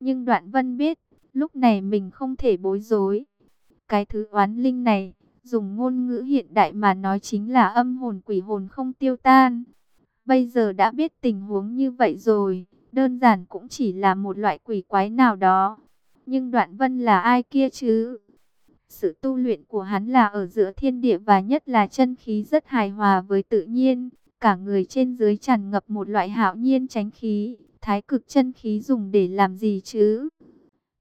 Nhưng Đoạn Vân biết, lúc này mình không thể bối rối. Cái thứ oán linh này, dùng ngôn ngữ hiện đại mà nói chính là âm hồn quỷ hồn không tiêu tan. Bây giờ đã biết tình huống như vậy rồi, đơn giản cũng chỉ là một loại quỷ quái nào đó. Nhưng Đoạn Vân là ai kia chứ? Sự tu luyện của hắn là ở giữa thiên địa và nhất là chân khí rất hài hòa với tự nhiên. Cả người trên dưới tràn ngập một loại hạo nhiên tránh khí. Thái cực chân khí dùng để làm gì chứ?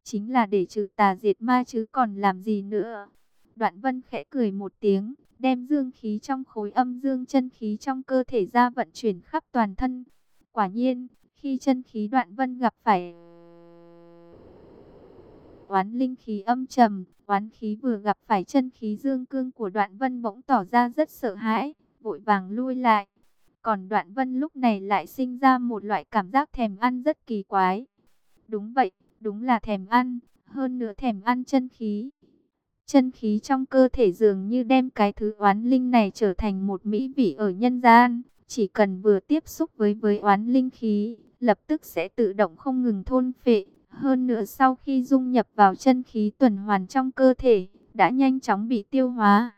Chính là để trừ tà diệt ma chứ còn làm gì nữa? Đoạn vân khẽ cười một tiếng, đem dương khí trong khối âm dương chân khí trong cơ thể ra vận chuyển khắp toàn thân. Quả nhiên, khi chân khí đoạn vân gặp phải oán linh khí âm trầm, oán khí vừa gặp phải chân khí dương cương của đoạn vân bỗng tỏ ra rất sợ hãi, vội vàng lui lại. Còn đoạn vân lúc này lại sinh ra một loại cảm giác thèm ăn rất kỳ quái. Đúng vậy, đúng là thèm ăn, hơn nữa thèm ăn chân khí. Chân khí trong cơ thể dường như đem cái thứ oán linh này trở thành một mỹ vị ở nhân gian. Chỉ cần vừa tiếp xúc với với oán linh khí, lập tức sẽ tự động không ngừng thôn phệ. Hơn nữa sau khi dung nhập vào chân khí tuần hoàn trong cơ thể, đã nhanh chóng bị tiêu hóa.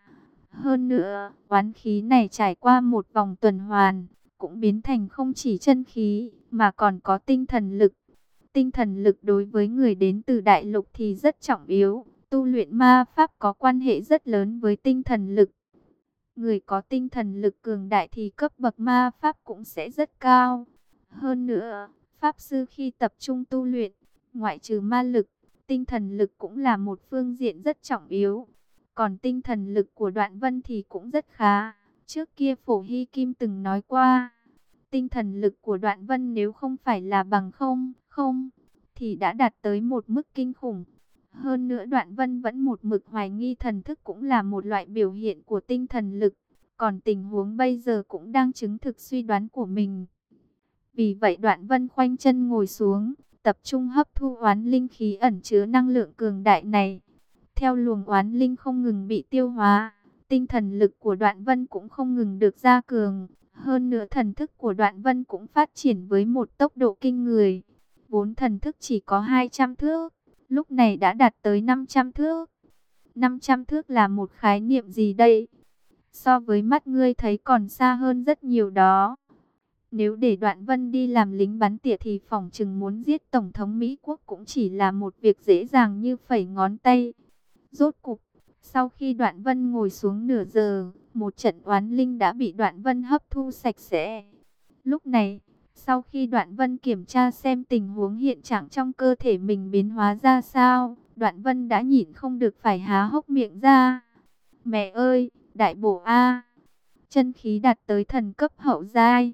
Hơn nữa, oán khí này trải qua một vòng tuần hoàn, cũng biến thành không chỉ chân khí, mà còn có tinh thần lực. Tinh thần lực đối với người đến từ đại lục thì rất trọng yếu. Tu luyện ma pháp có quan hệ rất lớn với tinh thần lực. Người có tinh thần lực cường đại thì cấp bậc ma pháp cũng sẽ rất cao. Hơn nữa, pháp sư khi tập trung tu luyện, ngoại trừ ma lực, tinh thần lực cũng là một phương diện rất trọng yếu. Còn tinh thần lực của đoạn vân thì cũng rất khá. Trước kia Phổ Hy Kim từng nói qua, tinh thần lực của đoạn vân nếu không phải là bằng không, không, thì đã đạt tới một mức kinh khủng. Hơn nữa đoạn vân vẫn một mực hoài nghi thần thức cũng là một loại biểu hiện của tinh thần lực. Còn tình huống bây giờ cũng đang chứng thực suy đoán của mình. Vì vậy đoạn vân khoanh chân ngồi xuống, tập trung hấp thu oán linh khí ẩn chứa năng lượng cường đại này. Theo luồng oán linh không ngừng bị tiêu hóa, tinh thần lực của đoạn vân cũng không ngừng được gia cường. Hơn nữa thần thức của đoạn vân cũng phát triển với một tốc độ kinh người. Vốn thần thức chỉ có 200 thước, lúc này đã đạt tới 500 thước. 500 thước là một khái niệm gì đây? So với mắt ngươi thấy còn xa hơn rất nhiều đó. Nếu để Đoạn Vân đi làm lính bắn tỉa thì phỏng chừng muốn giết Tổng thống Mỹ Quốc cũng chỉ là một việc dễ dàng như phẩy ngón tay. Rốt cục, sau khi Đoạn Vân ngồi xuống nửa giờ, một trận oán linh đã bị Đoạn Vân hấp thu sạch sẽ. Lúc này, sau khi Đoạn Vân kiểm tra xem tình huống hiện trạng trong cơ thể mình biến hóa ra sao, Đoạn Vân đã nhịn không được phải há hốc miệng ra. Mẹ ơi, đại bổ A! Chân khí đạt tới thần cấp hậu giai.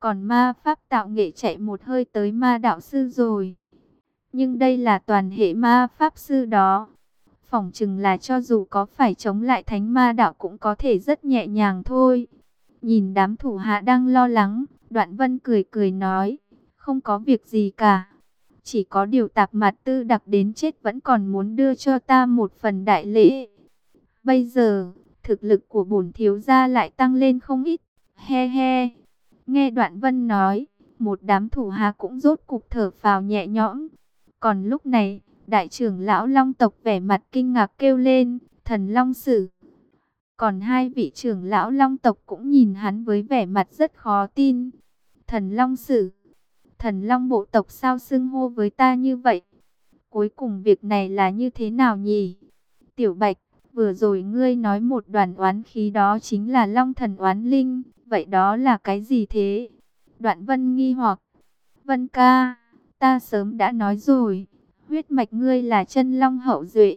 Còn ma pháp tạo nghệ chạy một hơi tới ma đạo sư rồi. Nhưng đây là toàn hệ ma pháp sư đó. Phỏng chừng là cho dù có phải chống lại thánh ma đạo cũng có thể rất nhẹ nhàng thôi. Nhìn đám thủ hạ đang lo lắng, đoạn vân cười cười nói, không có việc gì cả. Chỉ có điều tạp mặt tư đặc đến chết vẫn còn muốn đưa cho ta một phần đại lễ. Bây giờ, thực lực của bổn thiếu gia lại tăng lên không ít. He he. Nghe đoạn vân nói, một đám thủ hạ cũng rốt cục thở phào nhẹ nhõm. Còn lúc này, đại trưởng lão long tộc vẻ mặt kinh ngạc kêu lên, thần long sử. Còn hai vị trưởng lão long tộc cũng nhìn hắn với vẻ mặt rất khó tin. Thần long sử, thần long bộ tộc sao xưng hô với ta như vậy? Cuối cùng việc này là như thế nào nhỉ? Tiểu Bạch, vừa rồi ngươi nói một đoàn oán khí đó chính là long thần oán linh. Vậy đó là cái gì thế? Đoạn vân nghi hoặc. Vân ca, ta sớm đã nói rồi. Huyết mạch ngươi là chân long hậu duệ.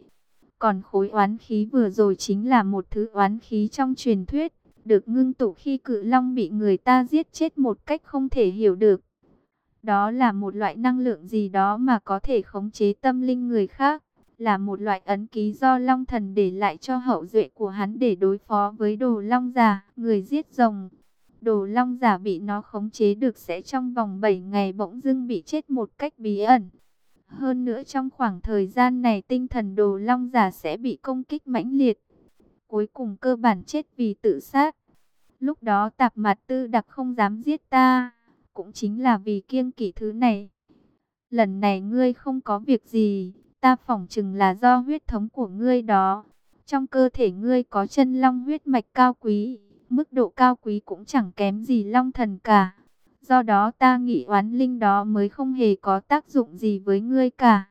Còn khối oán khí vừa rồi chính là một thứ oán khí trong truyền thuyết. Được ngưng tụ khi cự long bị người ta giết chết một cách không thể hiểu được. Đó là một loại năng lượng gì đó mà có thể khống chế tâm linh người khác là một loại ấn ký do Long Thần để lại cho hậu duệ của hắn để đối phó với đồ Long già, người giết rồng. Đồ Long giả bị nó khống chế được sẽ trong vòng 7 ngày bỗng dưng bị chết một cách bí ẩn. Hơn nữa trong khoảng thời gian này tinh thần đồ Long giả sẽ bị công kích mãnh liệt. Cuối cùng cơ bản chết vì tự sát. Lúc đó tạp mặt tư đặc không dám giết ta, cũng chính là vì kiêng kỵ thứ này. lần này ngươi không có việc gì, ta phỏng chừng là do huyết thống của ngươi đó. Trong cơ thể ngươi có chân long huyết mạch cao quý, mức độ cao quý cũng chẳng kém gì long thần cả. Do đó ta nghĩ oán linh đó mới không hề có tác dụng gì với ngươi cả.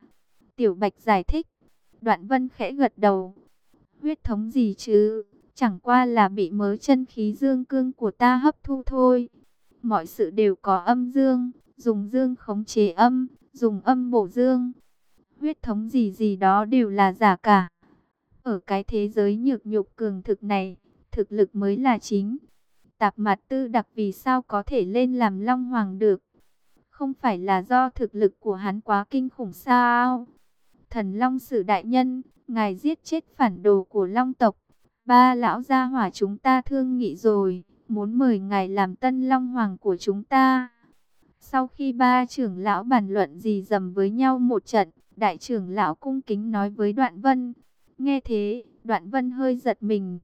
Tiểu Bạch giải thích. Đoạn Vân khẽ gật đầu. Huyết thống gì chứ? Chẳng qua là bị mớ chân khí dương cương của ta hấp thu thôi. Mọi sự đều có âm dương, dùng dương khống chế âm, dùng âm bổ dương. Huyết thống gì gì đó đều là giả cả. Ở cái thế giới nhược nhục cường thực này, thực lực mới là chính. Tạp mặt tư đặc vì sao có thể lên làm Long Hoàng được? Không phải là do thực lực của hắn quá kinh khủng sao? Thần Long Sử Đại Nhân, ngài giết chết phản đồ của Long tộc. Ba lão gia hỏa chúng ta thương nghị rồi, muốn mời ngài làm tân Long Hoàng của chúng ta. Sau khi ba trưởng lão bàn luận gì dầm với nhau một trận, đại trưởng lão cung kính nói với Đoạn Vân. Nghe thế, Đoạn Vân hơi giật mình.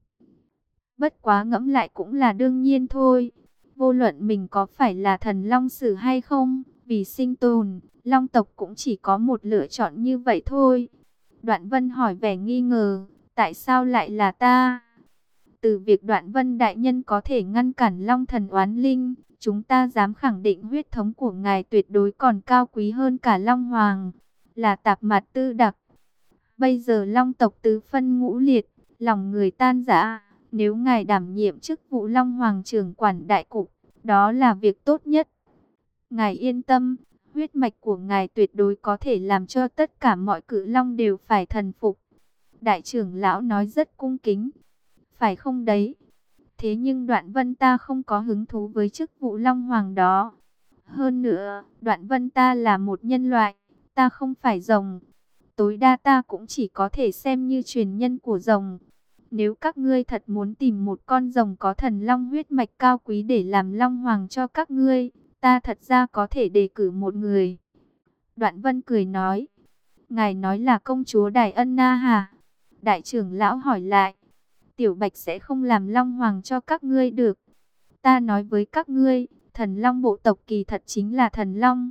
Bất quá ngẫm lại cũng là đương nhiên thôi. Vô luận mình có phải là thần long sử hay không, vì sinh tồn, long tộc cũng chỉ có một lựa chọn như vậy thôi. Đoạn vân hỏi vẻ nghi ngờ, tại sao lại là ta? Từ việc đoạn vân đại nhân có thể ngăn cản long thần oán linh, chúng ta dám khẳng định huyết thống của ngài tuyệt đối còn cao quý hơn cả long hoàng, là tạp mặt tư đặc. Bây giờ long tộc tứ phân ngũ liệt, lòng người tan rã nếu ngài đảm nhiệm chức vụ Long Hoàng trưởng quản đại cục, đó là việc tốt nhất. Ngài yên tâm, huyết mạch của ngài tuyệt đối có thể làm cho tất cả mọi cự long đều phải thần phục. Đại trưởng lão nói rất cung kính. Phải không đấy? Thế nhưng đoạn vân ta không có hứng thú với chức vụ Long Hoàng đó. Hơn nữa, đoạn vân ta là một nhân loại, ta không phải rồng. Tối đa ta cũng chỉ có thể xem như truyền nhân của rồng. Nếu các ngươi thật muốn tìm một con rồng có thần long huyết mạch cao quý để làm long hoàng cho các ngươi, ta thật ra có thể đề cử một người. Đoạn vân cười nói, ngài nói là công chúa Đại Ân Na hà? Đại trưởng lão hỏi lại, tiểu bạch sẽ không làm long hoàng cho các ngươi được. Ta nói với các ngươi, thần long bộ tộc kỳ thật chính là thần long.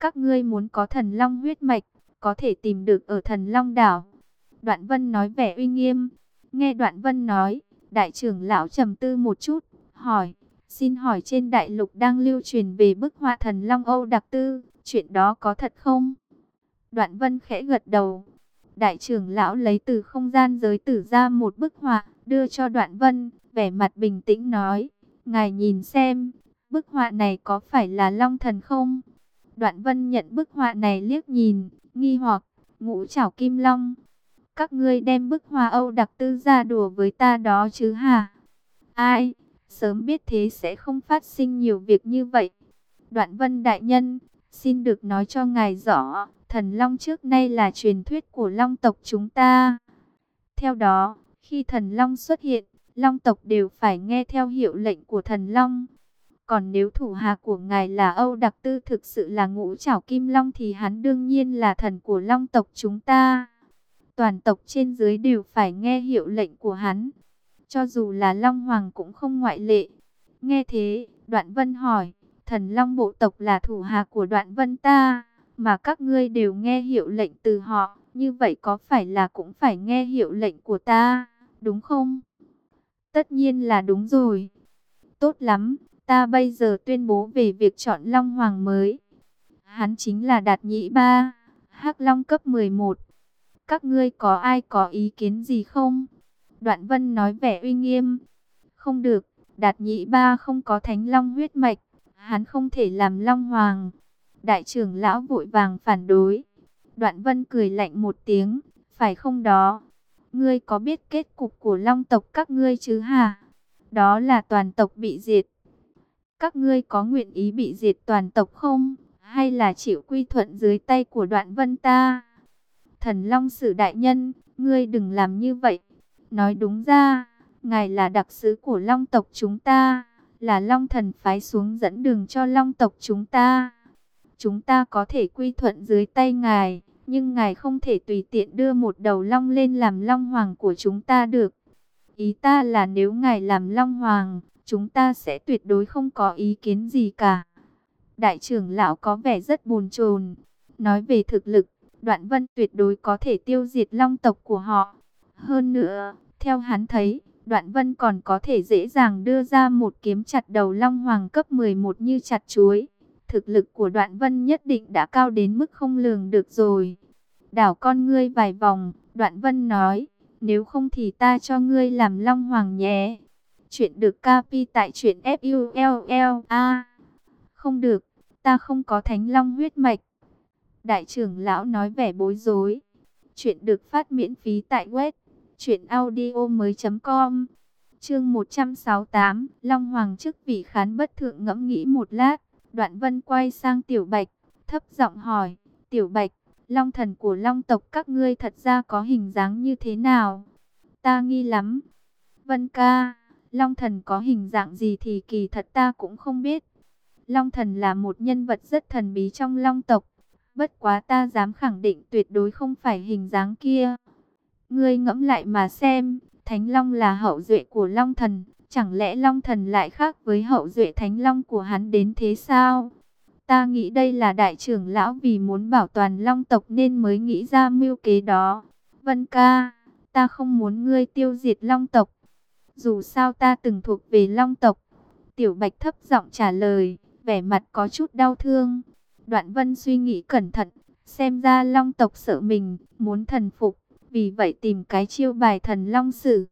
Các ngươi muốn có thần long huyết mạch, có thể tìm được ở thần long đảo. Đoạn vân nói vẻ uy nghiêm. Nghe Đoạn Vân nói, đại trưởng lão trầm tư một chút, hỏi, xin hỏi trên đại lục đang lưu truyền về bức họa thần Long Âu đặc tư, chuyện đó có thật không? Đoạn Vân khẽ gật đầu. Đại trưởng lão lấy từ không gian giới tử ra một bức họa, đưa cho Đoạn Vân, vẻ mặt bình tĩnh nói, ngài nhìn xem, bức họa này có phải là Long thần không? Đoạn Vân nhận bức họa này liếc nhìn, nghi hoặc, ngũ trảo kim long, các ngươi đem bức hoa Âu đặc tư ra đùa với ta đó chứ hả? Ai? Sớm biết thế sẽ không phát sinh nhiều việc như vậy. Đoạn vân đại nhân, xin được nói cho ngài rõ, thần long trước nay là truyền thuyết của long tộc chúng ta. Theo đó, khi thần long xuất hiện, long tộc đều phải nghe theo hiệu lệnh của thần long. Còn nếu thủ hạ của ngài là Âu Đặc Tư thực sự là ngũ trảo kim long thì hắn đương nhiên là thần của long tộc chúng ta toàn tộc trên dưới đều phải nghe hiệu lệnh của hắn. Cho dù là Long Hoàng cũng không ngoại lệ. Nghe thế, Đoạn Vân hỏi, thần Long bộ tộc là thủ hạ của Đoạn Vân ta, mà các ngươi đều nghe hiệu lệnh từ họ, như vậy có phải là cũng phải nghe hiệu lệnh của ta, đúng không? Tất nhiên là đúng rồi. Tốt lắm, ta bây giờ tuyên bố về việc chọn Long Hoàng mới. Hắn chính là Đạt Nhĩ Ba, Hắc Long cấp 11 các ngươi có ai có ý kiến gì không? Đoạn vân nói vẻ uy nghiêm. Không được, đạt nhị ba không có thánh long huyết mạch, hắn không thể làm long hoàng. Đại trưởng lão vội vàng phản đối. Đoạn vân cười lạnh một tiếng, phải không đó? Ngươi có biết kết cục của long tộc các ngươi chứ hả? Đó là toàn tộc bị diệt. Các ngươi có nguyện ý bị diệt toàn tộc không? Hay là chịu quy thuận dưới tay của đoạn vân ta? Thần Long Sử Đại Nhân, ngươi đừng làm như vậy. Nói đúng ra, ngài là đặc sứ của Long tộc chúng ta, là Long thần phái xuống dẫn đường cho Long tộc chúng ta. Chúng ta có thể quy thuận dưới tay ngài, nhưng ngài không thể tùy tiện đưa một đầu Long lên làm Long Hoàng của chúng ta được. Ý ta là nếu ngài làm Long Hoàng, chúng ta sẽ tuyệt đối không có ý kiến gì cả. Đại trưởng lão có vẻ rất buồn chồn Nói về thực lực, Đoạn Vân tuyệt đối có thể tiêu diệt long tộc của họ. Hơn nữa, theo hắn thấy, Đoạn Vân còn có thể dễ dàng đưa ra một kiếm chặt đầu long hoàng cấp 11 như chặt chuối. Thực lực của Đoạn Vân nhất định đã cao đến mức không lường được rồi. Đảo con ngươi vài vòng, Đoạn Vân nói, nếu không thì ta cho ngươi làm long hoàng nhé. Chuyện được capi tại chuyện F-U-L-L-A. Không được, ta không có thánh long huyết mạch. Đại trưởng lão nói vẻ bối rối. Chuyện được phát miễn phí tại web truyệnaudiomoi.com. Chương 168, Long Hoàng chức vị khán bất thượng ngẫm nghĩ một lát, Đoạn Vân quay sang Tiểu Bạch, thấp giọng hỏi, "Tiểu Bạch, Long thần của Long tộc các ngươi thật ra có hình dáng như thế nào?" "Ta nghi lắm." "Vân ca, Long thần có hình dạng gì thì kỳ thật ta cũng không biết." Long thần là một nhân vật rất thần bí trong Long tộc, bất quá ta dám khẳng định tuyệt đối không phải hình dáng kia. Ngươi ngẫm lại mà xem, Thánh Long là hậu duệ của Long Thần, chẳng lẽ Long Thần lại khác với hậu duệ Thánh Long của hắn đến thế sao? Ta nghĩ đây là đại trưởng lão vì muốn bảo toàn Long tộc nên mới nghĩ ra mưu kế đó. Vân ca, ta không muốn ngươi tiêu diệt Long tộc. Dù sao ta từng thuộc về Long tộc. Tiểu Bạch thấp giọng trả lời, vẻ mặt có chút đau thương. Đoạn Vân suy nghĩ cẩn thận, xem ra Long tộc sợ mình, muốn thần phục vì vậy tìm cái chiêu bài thần long sử.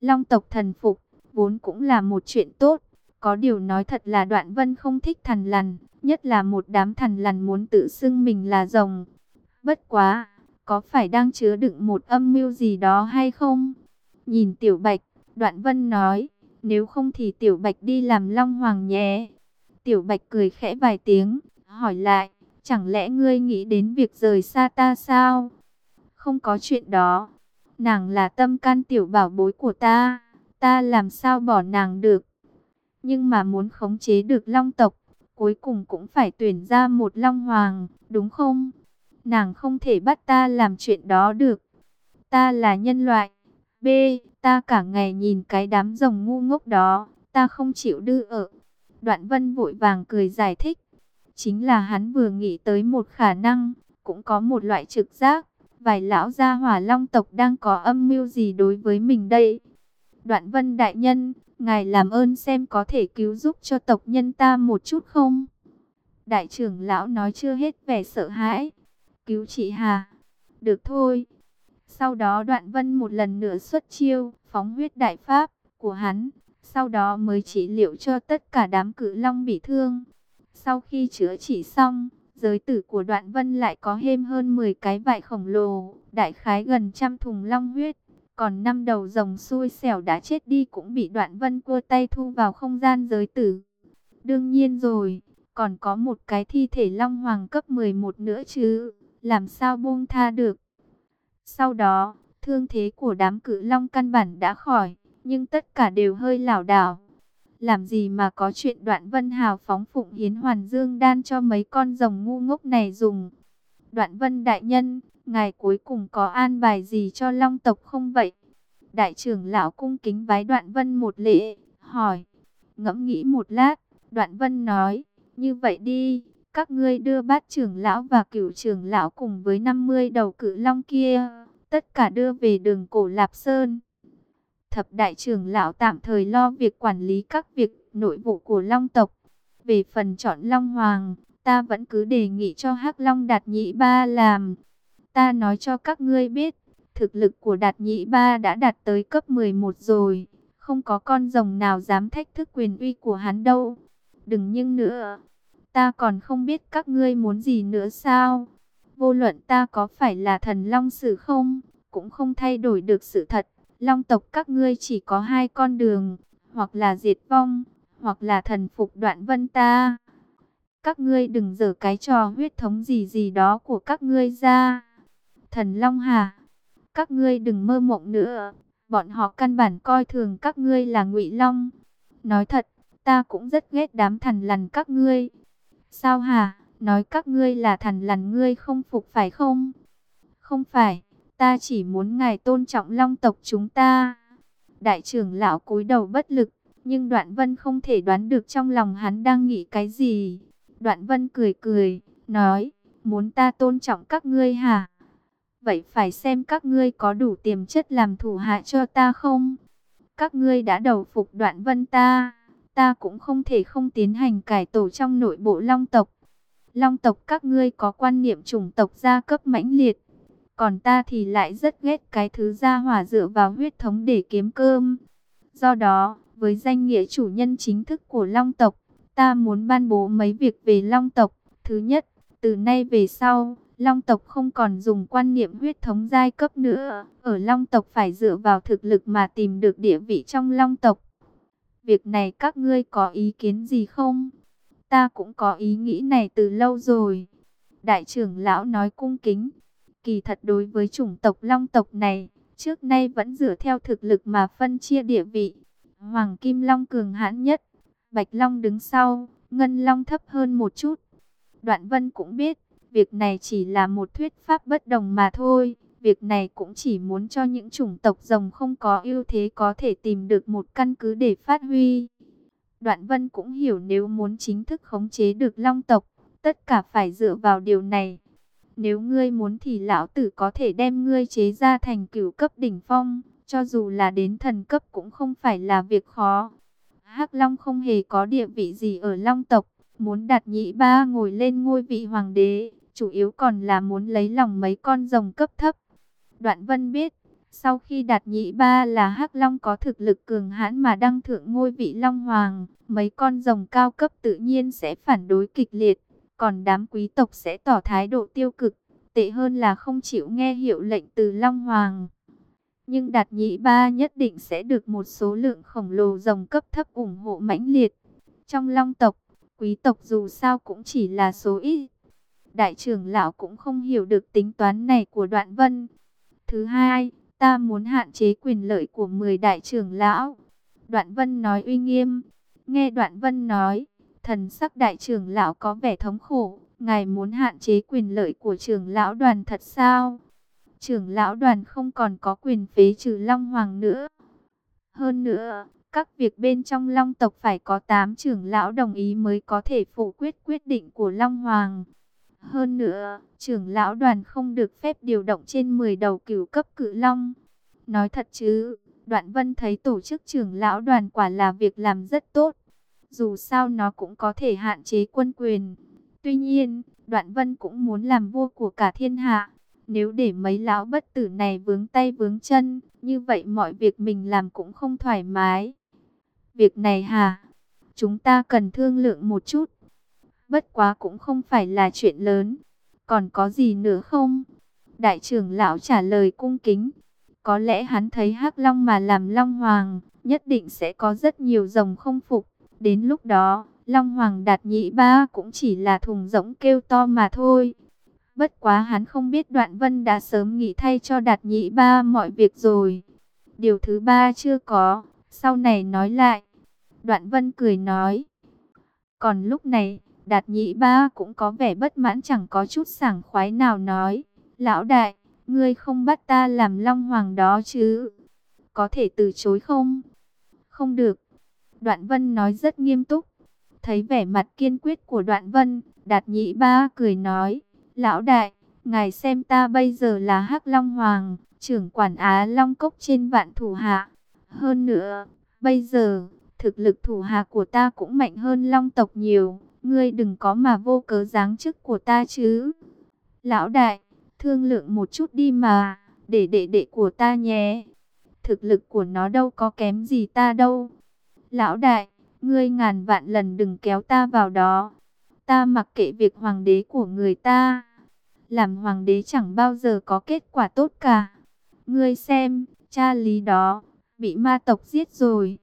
Long tộc thần phục, vốn cũng là một chuyện tốt. Có điều nói thật là đoạn vân không thích thần lằn, nhất là một đám thần lằn muốn tự xưng mình là rồng. Bất quá, có phải đang chứa đựng một âm mưu gì đó hay không? Nhìn tiểu bạch, đoạn vân nói, nếu không thì tiểu bạch đi làm long hoàng nhé. Tiểu bạch cười khẽ vài tiếng, hỏi lại, chẳng lẽ ngươi nghĩ đến việc rời xa ta sao? Không có chuyện đó. Nàng là tâm can tiểu bảo bối của ta. Ta làm sao bỏ nàng được. Nhưng mà muốn khống chế được long tộc. Cuối cùng cũng phải tuyển ra một long hoàng. Đúng không? Nàng không thể bắt ta làm chuyện đó được. Ta là nhân loại. B. Ta cả ngày nhìn cái đám rồng ngu ngốc đó. Ta không chịu đưa ở. Đoạn vân vội vàng cười giải thích. Chính là hắn vừa nghĩ tới một khả năng. Cũng có một loại trực giác vài lão gia hỏa long tộc đang có âm mưu gì đối với mình đây. Đoạn vân đại nhân, ngài làm ơn xem có thể cứu giúp cho tộc nhân ta một chút không? Đại trưởng lão nói chưa hết vẻ sợ hãi. Cứu chị Hà. Được thôi. Sau đó đoạn vân một lần nữa xuất chiêu, phóng huyết đại pháp của hắn. Sau đó mới trị liệu cho tất cả đám cử long bị thương. Sau khi chữa trị xong, Giới tử của đoạn vân lại có thêm hơn 10 cái vải khổng lồ, đại khái gần trăm thùng long huyết. Còn năm đầu rồng xui xẻo đã chết đi cũng bị đoạn vân cua tay thu vào không gian giới tử. Đương nhiên rồi, còn có một cái thi thể long hoàng cấp 11 nữa chứ, làm sao buông tha được. Sau đó, thương thế của đám cự long căn bản đã khỏi, nhưng tất cả đều hơi lảo đảo. Làm gì mà có chuyện đoạn vân hào phóng phụng hiến hoàn dương đan cho mấy con rồng ngu ngốc này dùng. Đoạn vân đại nhân, ngài cuối cùng có an bài gì cho long tộc không vậy? Đại trưởng lão cung kính vái đoạn vân một lễ, hỏi. Ngẫm nghĩ một lát, đoạn vân nói, như vậy đi, các ngươi đưa bát trưởng lão và cửu trưởng lão cùng với 50 đầu cự long kia, tất cả đưa về đường cổ Lạp Sơn thập đại trưởng lão tạm thời lo việc quản lý các việc nội vụ của Long tộc. Về phần chọn Long Hoàng, ta vẫn cứ đề nghị cho Hắc Long Đạt Nhị Ba làm. Ta nói cho các ngươi biết, thực lực của Đạt Nhị Ba đã đạt tới cấp 11 rồi, không có con rồng nào dám thách thức quyền uy của hắn đâu. Đừng nhưng nữa, ta còn không biết các ngươi muốn gì nữa sao? Vô luận ta có phải là thần long sử không, cũng không thay đổi được sự thật. Long tộc các ngươi chỉ có hai con đường, hoặc là diệt vong, hoặc là thần phục đoạn vân ta. Các ngươi đừng dở cái trò huyết thống gì gì đó của các ngươi ra. Thần Long Hà, các ngươi đừng mơ mộng nữa, bọn họ căn bản coi thường các ngươi là ngụy Long. Nói thật, ta cũng rất ghét đám thần lằn các ngươi. Sao hả, nói các ngươi là thần lằn ngươi không phục phải không? Không phải. Ta chỉ muốn ngài tôn trọng long tộc chúng ta. Đại trưởng lão cúi đầu bất lực, nhưng Đoạn Vân không thể đoán được trong lòng hắn đang nghĩ cái gì. Đoạn Vân cười cười, nói, muốn ta tôn trọng các ngươi hả? Vậy phải xem các ngươi có đủ tiềm chất làm thủ hạ cho ta không? Các ngươi đã đầu phục đoạn vân ta, ta cũng không thể không tiến hành cải tổ trong nội bộ long tộc. Long tộc các ngươi có quan niệm chủng tộc gia cấp mãnh liệt, còn ta thì lại rất ghét cái thứ gia hỏa dựa vào huyết thống để kiếm cơm. Do đó, với danh nghĩa chủ nhân chính thức của Long tộc, ta muốn ban bố mấy việc về Long tộc. Thứ nhất, từ nay về sau, Long tộc không còn dùng quan niệm huyết thống giai cấp nữa. Ở Long tộc phải dựa vào thực lực mà tìm được địa vị trong Long tộc. Việc này các ngươi có ý kiến gì không? Ta cũng có ý nghĩ này từ lâu rồi. Đại trưởng lão nói cung kính. Kỳ thật đối với chủng tộc Long tộc này, trước nay vẫn dựa theo thực lực mà phân chia địa vị. Hoàng Kim Long cường hãn nhất, Bạch Long đứng sau, Ngân Long thấp hơn một chút. Đoạn Vân cũng biết, việc này chỉ là một thuyết pháp bất đồng mà thôi. Việc này cũng chỉ muốn cho những chủng tộc rồng không có ưu thế có thể tìm được một căn cứ để phát huy. Đoạn Vân cũng hiểu nếu muốn chính thức khống chế được Long tộc, tất cả phải dựa vào điều này. Nếu ngươi muốn thì lão tử có thể đem ngươi chế ra thành cửu cấp đỉnh phong, cho dù là đến thần cấp cũng không phải là việc khó. Hắc Long không hề có địa vị gì ở Long tộc, muốn đặt nhị ba ngồi lên ngôi vị hoàng đế, chủ yếu còn là muốn lấy lòng mấy con rồng cấp thấp. Đoạn Vân biết, sau khi đặt nhị ba là Hắc Long có thực lực cường hãn mà đăng thượng ngôi vị Long Hoàng, mấy con rồng cao cấp tự nhiên sẽ phản đối kịch liệt, còn đám quý tộc sẽ tỏ thái độ tiêu cực, tệ hơn là không chịu nghe hiệu lệnh từ Long Hoàng. Nhưng đạt nhị ba nhất định sẽ được một số lượng khổng lồ rồng cấp thấp ủng hộ mãnh liệt. Trong long tộc, quý tộc dù sao cũng chỉ là số ít. Đại trưởng lão cũng không hiểu được tính toán này của đoạn vân. Thứ hai, ta muốn hạn chế quyền lợi của 10 đại trưởng lão. Đoạn vân nói uy nghiêm. Nghe đoạn vân nói, thần sắc đại trưởng lão có vẻ thống khổ. Ngài muốn hạn chế quyền lợi của trưởng lão đoàn thật sao? trưởng lão đoàn không còn có quyền phế trừ Long Hoàng nữa. Hơn nữa, các việc bên trong Long tộc phải có 8 trưởng lão đồng ý mới có thể phủ quyết quyết định của Long Hoàng. Hơn nữa, trưởng lão đoàn không được phép điều động trên 10 đầu cửu cấp cự long. Nói thật chứ, Đoạn Vân thấy tổ chức trưởng lão đoàn quả là việc làm rất tốt. Dù sao nó cũng có thể hạn chế quân quyền. Tuy nhiên, Đoạn Vân cũng muốn làm vua của cả thiên hạ. Nếu để mấy lão bất tử này vướng tay vướng chân, như vậy mọi việc mình làm cũng không thoải mái. Việc này hả? Chúng ta cần thương lượng một chút. Bất quá cũng không phải là chuyện lớn. Còn có gì nữa không? Đại trưởng lão trả lời cung kính. Có lẽ hắn thấy hắc long mà làm long hoàng, nhất định sẽ có rất nhiều rồng không phục. Đến lúc đó, long hoàng đạt nhị ba cũng chỉ là thùng rỗng kêu to mà thôi. Bất quá hắn không biết Đoạn Vân đã sớm nghỉ thay cho Đạt Nhĩ Ba mọi việc rồi. Điều thứ ba chưa có, sau này nói lại. Đoạn Vân cười nói. Còn lúc này, Đạt Nhĩ Ba cũng có vẻ bất mãn chẳng có chút sảng khoái nào nói. Lão đại, ngươi không bắt ta làm Long Hoàng đó chứ? Có thể từ chối không? Không được. Đoạn Vân nói rất nghiêm túc. Thấy vẻ mặt kiên quyết của Đoạn Vân, Đạt nhị Ba cười nói. Lão đại, ngài xem ta bây giờ là hắc Long Hoàng, trưởng quản Á Long Cốc trên vạn thủ hạ. Hơn nữa, bây giờ, thực lực thủ hạ của ta cũng mạnh hơn Long tộc nhiều. Ngươi đừng có mà vô cớ giáng chức của ta chứ. Lão đại, thương lượng một chút đi mà, để đệ đệ của ta nhé. Thực lực của nó đâu có kém gì ta đâu. Lão đại, ngươi ngàn vạn lần đừng kéo ta vào đó. Ta mặc kệ việc hoàng đế của người ta. Làm hoàng đế chẳng bao giờ có kết quả tốt cả. Ngươi xem, cha lý đó, bị ma tộc giết rồi.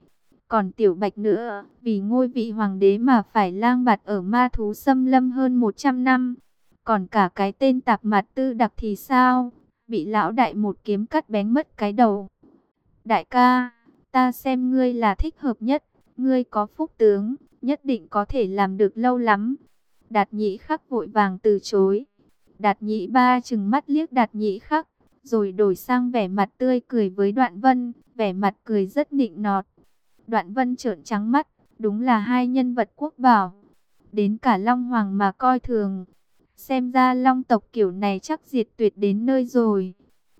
Còn tiểu bạch nữa, vì ngôi vị hoàng đế mà phải lang bạt ở ma thú xâm lâm hơn 100 năm. Còn cả cái tên tạp mặt tư đặc thì sao? Bị lão đại một kiếm cắt bén mất cái đầu. Đại ca, ta xem ngươi là thích hợp nhất. Ngươi có phúc tướng, nhất định có thể làm được lâu lắm. Đạt nhĩ khắc vội vàng từ chối. Đạt nhĩ ba chừng mắt liếc đạt nhĩ khắc, rồi đổi sang vẻ mặt tươi cười với đoạn vân, vẻ mặt cười rất nịnh nọt. Đoạn vân trợn trắng mắt, đúng là hai nhân vật quốc bảo. Đến cả Long Hoàng mà coi thường. Xem ra long tộc kiểu này chắc diệt tuyệt đến nơi rồi.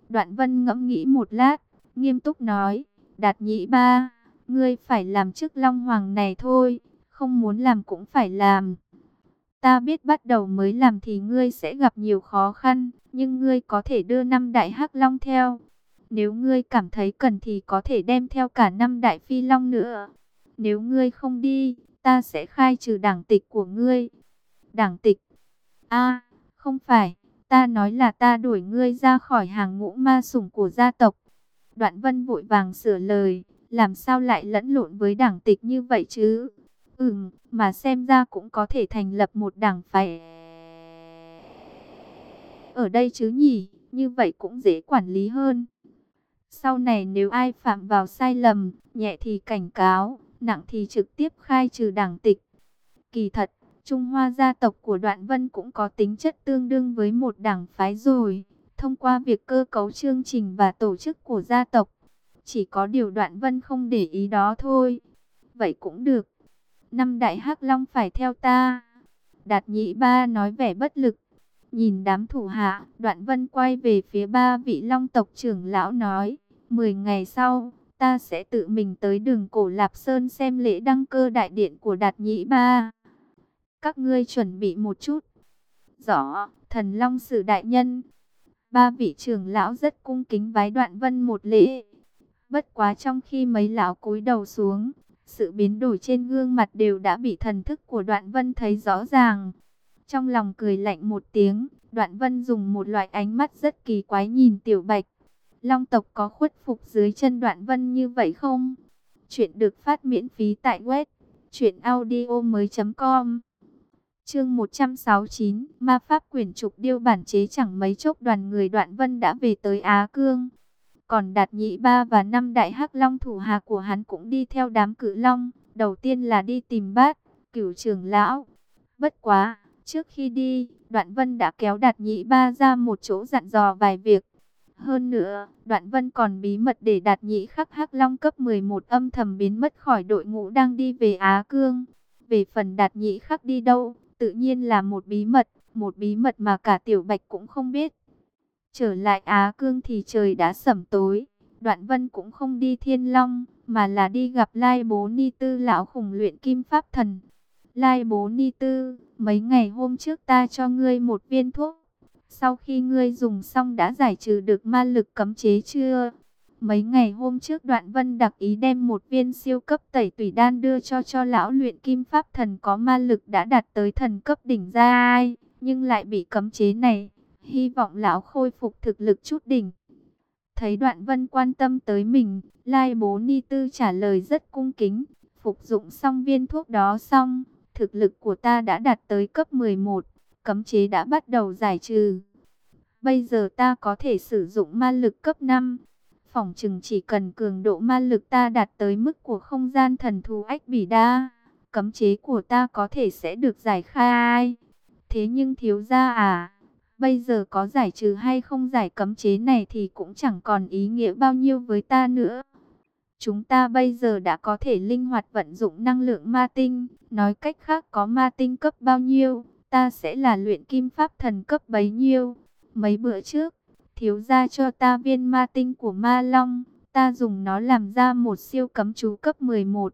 Đoạn vân ngẫm nghĩ một lát, nghiêm túc nói, đạt nhị ba, ngươi phải làm chức long hoàng này thôi, không muốn làm cũng phải làm. Ta biết bắt đầu mới làm thì ngươi sẽ gặp nhiều khó khăn, nhưng ngươi có thể đưa năm đại hắc long theo. Nếu ngươi cảm thấy cần thì có thể đem theo cả năm đại phi long nữa. Nếu ngươi không đi, ta sẽ khai trừ đảng tịch của ngươi. Đảng tịch? a không phải, ta nói là ta đuổi ngươi ra khỏi hàng ngũ ma sủng của gia tộc. Đoạn vân vội vàng sửa lời, làm sao lại lẫn lộn với đảng tịch như vậy chứ? Ừm, mà xem ra cũng có thể thành lập một đảng phái ở đây chứ nhỉ, như vậy cũng dễ quản lý hơn. Sau này nếu ai phạm vào sai lầm, nhẹ thì cảnh cáo, nặng thì trực tiếp khai trừ đảng tịch. Kỳ thật, Trung Hoa gia tộc của Đoạn Vân cũng có tính chất tương đương với một đảng phái rồi, thông qua việc cơ cấu chương trình và tổ chức của gia tộc. Chỉ có điều Đoạn Vân không để ý đó thôi. Vậy cũng được. Năm đại hắc long phải theo ta. Đạt nhị ba nói vẻ bất lực. Nhìn đám thủ hạ, Đoạn Vân quay về phía ba vị long tộc trưởng lão nói. Mười ngày sau, ta sẽ tự mình tới đường cổ Lạp Sơn xem lễ đăng cơ đại điện của Đạt Nhĩ Ba. Các ngươi chuẩn bị một chút. Rõ, thần long sử đại nhân. Ba vị trưởng lão rất cung kính vái đoạn vân một lễ. Bất quá trong khi mấy lão cúi đầu xuống, sự biến đổi trên gương mặt đều đã bị thần thức của đoạn vân thấy rõ ràng. Trong lòng cười lạnh một tiếng, đoạn vân dùng một loại ánh mắt rất kỳ quái nhìn tiểu bạch. Long tộc có khuất phục dưới chân đoạn vân như vậy không? Chuyện được phát miễn phí tại web truyệnaudiomoi.com. Chương 169, Ma pháp quyển trục điêu bản chế chẳng mấy chốc đoàn người Đoạn Vân đã về tới Á Cương. Còn Đạt Nhị Ba và năm đại hắc long thủ hà của hắn cũng đi theo đám cự long, đầu tiên là đi tìm Bát, Cửu trưởng lão. Bất quá, trước khi đi, Đoạn Vân đã kéo Đạt Nhị Ba ra một chỗ dặn dò vài việc. Hơn nữa, Đoạn Vân còn bí mật để Đạt Nhị Khắc Hắc Long cấp 11 âm thầm biến mất khỏi đội ngũ đang đi về Á Cương. Về phần Đạt Nhị Khắc đi đâu, tự nhiên là một bí mật, một bí mật mà cả Tiểu Bạch cũng không biết. Trở lại Á Cương thì trời đã sẩm tối, Đoạn Vân cũng không đi Thiên Long, mà là đi gặp Lai Bố Ni Tư lão khủng luyện kim pháp thần. Lai Bố Ni Tư, mấy ngày hôm trước ta cho ngươi một viên thuốc sau khi ngươi dùng xong đã giải trừ được ma lực cấm chế chưa? Mấy ngày hôm trước đoạn vân đặc ý đem một viên siêu cấp tẩy tủy đan đưa cho cho lão luyện kim pháp thần có ma lực đã đạt tới thần cấp đỉnh gia ai, nhưng lại bị cấm chế này. Hy vọng lão khôi phục thực lực chút đỉnh. Thấy đoạn vân quan tâm tới mình, Lai bố Ni Tư trả lời rất cung kính. Phục dụng xong viên thuốc đó xong, thực lực của ta đã đạt tới cấp 11 cấm chế đã bắt đầu giải trừ. Bây giờ ta có thể sử dụng ma lực cấp 5. Phỏng chừng chỉ cần cường độ ma lực ta đạt tới mức của không gian thần thú ách bỉ đa. Cấm chế của ta có thể sẽ được giải khai. Thế nhưng thiếu ra à, bây giờ có giải trừ hay không giải cấm chế này thì cũng chẳng còn ý nghĩa bao nhiêu với ta nữa. Chúng ta bây giờ đã có thể linh hoạt vận dụng năng lượng ma tinh, nói cách khác có ma tinh cấp bao nhiêu, ta sẽ là luyện kim pháp thần cấp bấy nhiêu. Mấy bữa trước, thiếu gia cho ta viên ma tinh của ma long, ta dùng nó làm ra một siêu cấm chú cấp 11.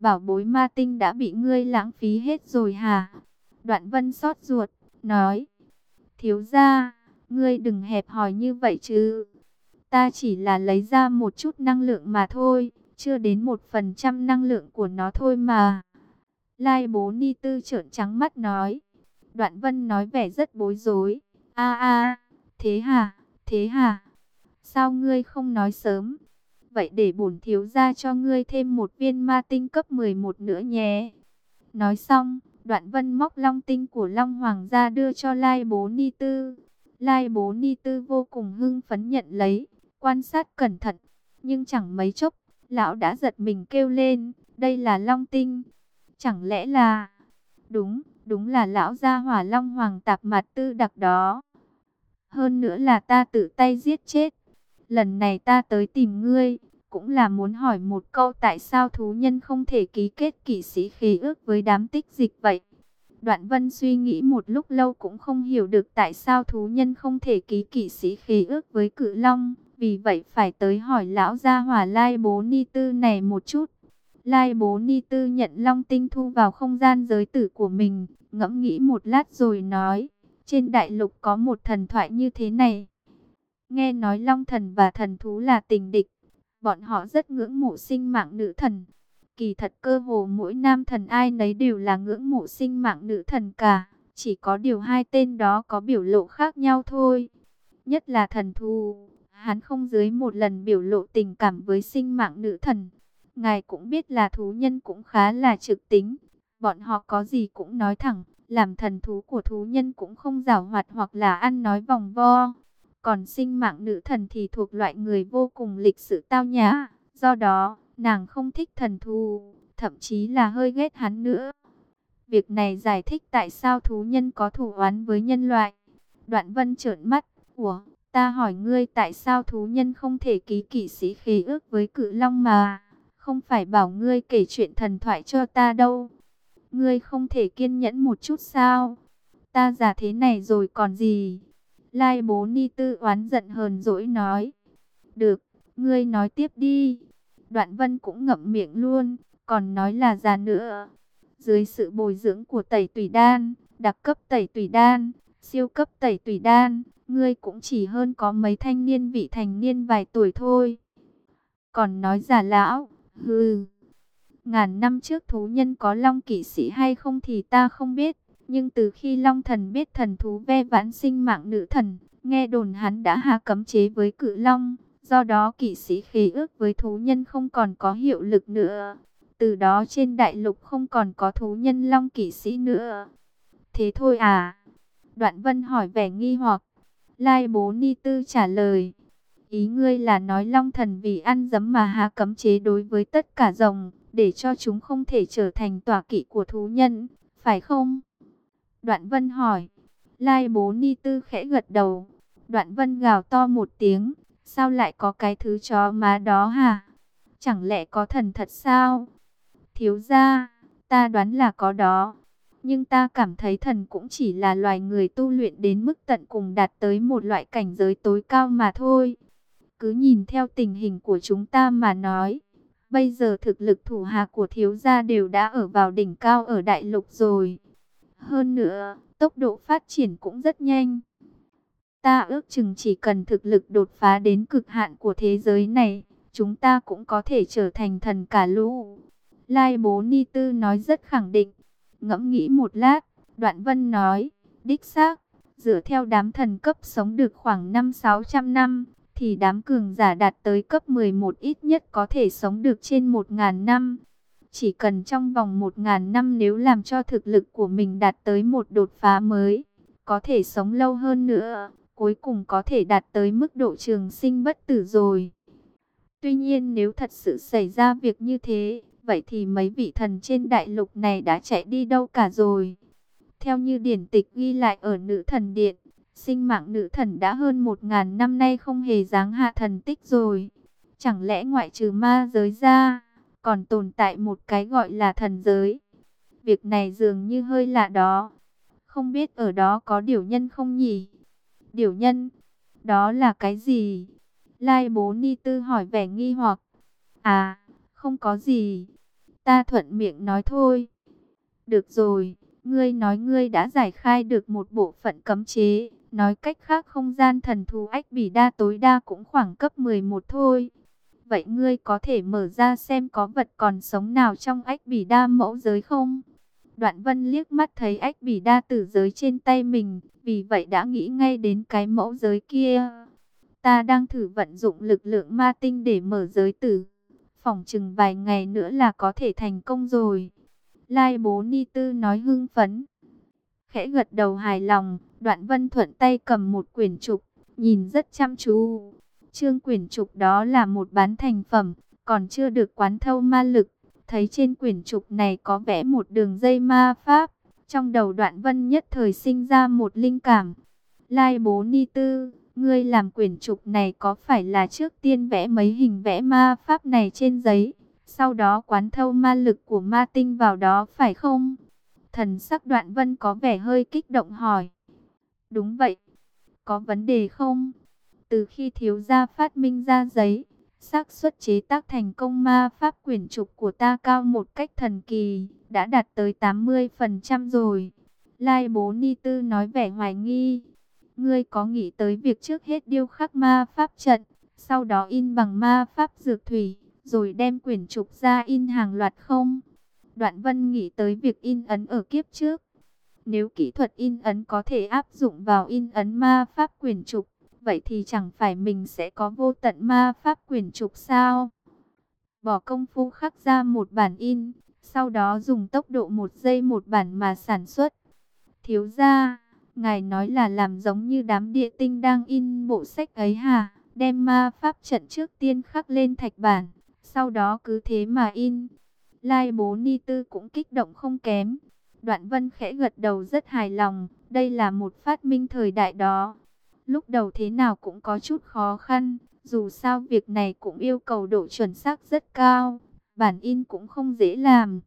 Bảo bối ma tinh đã bị ngươi lãng phí hết rồi hả? Đoạn vân xót ruột, nói. Thiếu gia, ngươi đừng hẹp hòi như vậy chứ. Ta chỉ là lấy ra một chút năng lượng mà thôi, chưa đến một phần trăm năng lượng của nó thôi mà. Lai bố ni tư trợn trắng mắt nói. Đoạn vân nói vẻ rất bối rối. a a thế hả, thế hả? Sao ngươi không nói sớm? Vậy để bổn thiếu ra cho ngươi thêm một viên ma tinh cấp 11 nữa nhé. Nói xong, đoạn vân móc long tinh của Long Hoàng ra đưa cho Lai Bố Ni Tư. Lai Bố Ni Tư vô cùng hưng phấn nhận lấy, quan sát cẩn thận. Nhưng chẳng mấy chốc, lão đã giật mình kêu lên, đây là long tinh. Chẳng lẽ là... Đúng, Đúng là lão gia hỏa long hoàng tạp mặt tư đặc đó. Hơn nữa là ta tự tay giết chết. Lần này ta tới tìm ngươi, cũng là muốn hỏi một câu tại sao thú nhân không thể ký kết kỵ sĩ khí ước với đám tích dịch vậy. Đoạn vân suy nghĩ một lúc lâu cũng không hiểu được tại sao thú nhân không thể ký kỵ sĩ khí ước với cự long. Vì vậy phải tới hỏi lão gia hỏa lai bố ni tư này một chút. Lai bố ni tư nhận long tinh thu vào không gian giới tử của mình, ngẫm nghĩ một lát rồi nói, trên đại lục có một thần thoại như thế này. Nghe nói long thần và thần thú là tình địch, bọn họ rất ngưỡng mộ sinh mạng nữ thần. Kỳ thật cơ hồ mỗi nam thần ai nấy đều là ngưỡng mộ sinh mạng nữ thần cả, chỉ có điều hai tên đó có biểu lộ khác nhau thôi. Nhất là thần thú, hắn không dưới một lần biểu lộ tình cảm với sinh mạng nữ thần. Ngài cũng biết là thú nhân cũng khá là trực tính. Bọn họ có gì cũng nói thẳng, làm thần thú của thú nhân cũng không giảo hoạt hoặc là ăn nói vòng vo. Còn sinh mạng nữ thần thì thuộc loại người vô cùng lịch sự tao nhã. Do đó, nàng không thích thần thú, thậm chí là hơi ghét hắn nữa. Việc này giải thích tại sao thú nhân có thù oán với nhân loại. Đoạn vân trợn mắt, ủa, ta hỏi ngươi tại sao thú nhân không thể ký kỷ sĩ khí ước với cự long mà không phải bảo ngươi kể chuyện thần thoại cho ta đâu. Ngươi không thể kiên nhẫn một chút sao? Ta già thế này rồi còn gì? Lai bố ni tư oán giận hờn dỗi nói. Được, ngươi nói tiếp đi. Đoạn vân cũng ngậm miệng luôn, còn nói là già nữa. Dưới sự bồi dưỡng của tẩy tùy đan, đặc cấp tẩy tùy đan, siêu cấp tẩy tùy đan, ngươi cũng chỉ hơn có mấy thanh niên vị thành niên vài tuổi thôi. Còn nói già lão, Hừ, ngàn năm trước thú nhân có long kỵ sĩ hay không thì ta không biết. Nhưng từ khi long thần biết thần thú ve vãn sinh mạng nữ thần, nghe đồn hắn đã hạ cấm chế với cự long. Do đó kỵ sĩ khí ước với thú nhân không còn có hiệu lực nữa. Từ đó trên đại lục không còn có thú nhân long kỵ sĩ nữa. Thế thôi à? Đoạn vân hỏi vẻ nghi hoặc. Lai bố ni tư trả lời. Ý ngươi là nói long thần vì ăn dấm mà hạ cấm chế đối với tất cả rồng, để cho chúng không thể trở thành tòa kỵ của thú nhân, phải không? Đoạn vân hỏi. Lai bố ni tư khẽ gật đầu. Đoạn vân gào to một tiếng. Sao lại có cái thứ chó má đó hả? Chẳng lẽ có thần thật sao? Thiếu ra, ta đoán là có đó. Nhưng ta cảm thấy thần cũng chỉ là loài người tu luyện đến mức tận cùng đạt tới một loại cảnh giới tối cao mà thôi. Cứ nhìn theo tình hình của chúng ta mà nói. Bây giờ thực lực thủ hạ của thiếu gia đều đã ở vào đỉnh cao ở đại lục rồi. Hơn nữa, tốc độ phát triển cũng rất nhanh. Ta ước chừng chỉ cần thực lực đột phá đến cực hạn của thế giới này, chúng ta cũng có thể trở thành thần cả lũ. Lai bố Ni Tư nói rất khẳng định. Ngẫm nghĩ một lát, Đoạn Vân nói, đích xác, dựa theo đám thần cấp sống được khoảng 5-600 năm, thì đám cường giả đạt tới cấp 11 ít nhất có thể sống được trên 1.000 năm. Chỉ cần trong vòng 1.000 năm nếu làm cho thực lực của mình đạt tới một đột phá mới, có thể sống lâu hơn nữa, cuối cùng có thể đạt tới mức độ trường sinh bất tử rồi. Tuy nhiên nếu thật sự xảy ra việc như thế, vậy thì mấy vị thần trên đại lục này đã chạy đi đâu cả rồi. Theo như điển tịch ghi lại ở nữ thần điện, Sinh mạng nữ thần đã hơn một ngàn năm nay không hề dáng hạ thần tích rồi. Chẳng lẽ ngoại trừ ma giới ra, còn tồn tại một cái gọi là thần giới. Việc này dường như hơi lạ đó. Không biết ở đó có điều nhân không nhỉ? Điều nhân? Đó là cái gì? Lai bố ni tư hỏi vẻ nghi hoặc. À, không có gì. Ta thuận miệng nói thôi. Được rồi, ngươi nói ngươi đã giải khai được một bộ phận cấm chế. Nói cách khác không gian thần thú ách bỉ đa tối đa cũng khoảng cấp 11 thôi. Vậy ngươi có thể mở ra xem có vật còn sống nào trong ách bỉ đa mẫu giới không? Đoạn vân liếc mắt thấy ách bỉ đa tử giới trên tay mình, vì vậy đã nghĩ ngay đến cái mẫu giới kia. Ta đang thử vận dụng lực lượng ma tinh để mở giới tử. Phòng chừng vài ngày nữa là có thể thành công rồi. Lai bố ni tư nói hưng phấn. Khẽ gật đầu hài lòng, Đoạn vân thuận tay cầm một quyển trục, nhìn rất chăm chú. Trương quyển trục đó là một bán thành phẩm, còn chưa được quán thâu ma lực. Thấy trên quyển trục này có vẽ một đường dây ma pháp. Trong đầu đoạn vân nhất thời sinh ra một linh cảm. Lai bố ni tư, ngươi làm quyển trục này có phải là trước tiên vẽ mấy hình vẽ ma pháp này trên giấy? Sau đó quán thâu ma lực của ma tinh vào đó phải không? Thần sắc đoạn vân có vẻ hơi kích động hỏi. Đúng vậy. Có vấn đề không? Từ khi thiếu gia phát minh ra giấy, xác suất chế tác thành công ma pháp quyển trục của ta cao một cách thần kỳ, đã đạt tới 80% rồi. Lai bố Ni Tư nói vẻ hoài nghi. Ngươi có nghĩ tới việc trước hết điêu khắc ma pháp trận, sau đó in bằng ma pháp dược thủy, rồi đem quyển trục ra in hàng loạt không? Đoạn Vân nghĩ tới việc in ấn ở kiếp trước. Nếu kỹ thuật in ấn có thể áp dụng vào in ấn ma pháp quyền trục, vậy thì chẳng phải mình sẽ có vô tận ma pháp quyền trục sao? Bỏ công phu khắc ra một bản in, sau đó dùng tốc độ một giây một bản mà sản xuất. Thiếu gia, ngài nói là làm giống như đám địa tinh đang in bộ sách ấy hả? Đem ma pháp trận trước tiên khắc lên thạch bản, sau đó cứ thế mà in. Lai bố Ni Tư cũng kích động không kém. Đoạn vân khẽ gật đầu rất hài lòng, đây là một phát minh thời đại đó. Lúc đầu thế nào cũng có chút khó khăn, dù sao việc này cũng yêu cầu độ chuẩn xác rất cao, bản in cũng không dễ làm.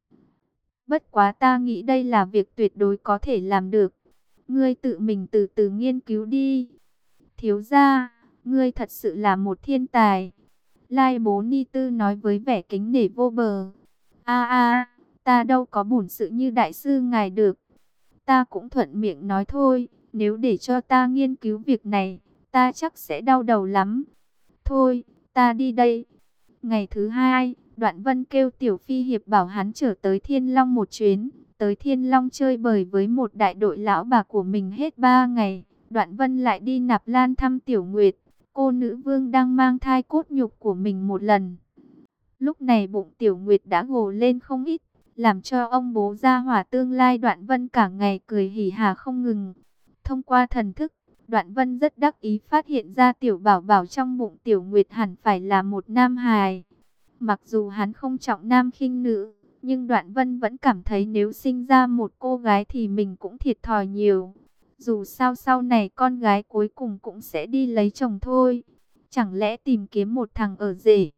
Bất quá ta nghĩ đây là việc tuyệt đối có thể làm được. Ngươi tự mình từ từ nghiên cứu đi. Thiếu gia, ngươi thật sự là một thiên tài. Lai bố Ni Tư nói với vẻ kính nể vô bờ. A a, ta đâu có bổn sự như đại sư ngài được. Ta cũng thuận miệng nói thôi, nếu để cho ta nghiên cứu việc này, ta chắc sẽ đau đầu lắm. Thôi, ta đi đây. Ngày thứ hai, Đoạn Vân kêu Tiểu Phi Hiệp bảo hắn trở tới Thiên Long một chuyến. Tới Thiên Long chơi bời với một đại đội lão bà của mình hết ba ngày. Đoạn Vân lại đi nạp lan thăm Tiểu Nguyệt. Cô nữ vương đang mang thai cốt nhục của mình một lần. Lúc này bụng Tiểu Nguyệt đã gồ lên không ít, làm cho ông bố gia hỏa tương lai Đoạn Vân cả ngày cười hỉ hà không ngừng. Thông qua thần thức, Đoạn Vân rất đắc ý phát hiện ra Tiểu Bảo Bảo trong bụng Tiểu Nguyệt hẳn phải là một nam hài. Mặc dù hắn không trọng nam khinh nữ, nhưng Đoạn Vân vẫn cảm thấy nếu sinh ra một cô gái thì mình cũng thiệt thòi nhiều. Dù sao sau này con gái cuối cùng cũng sẽ đi lấy chồng thôi. Chẳng lẽ tìm kiếm một thằng ở rể?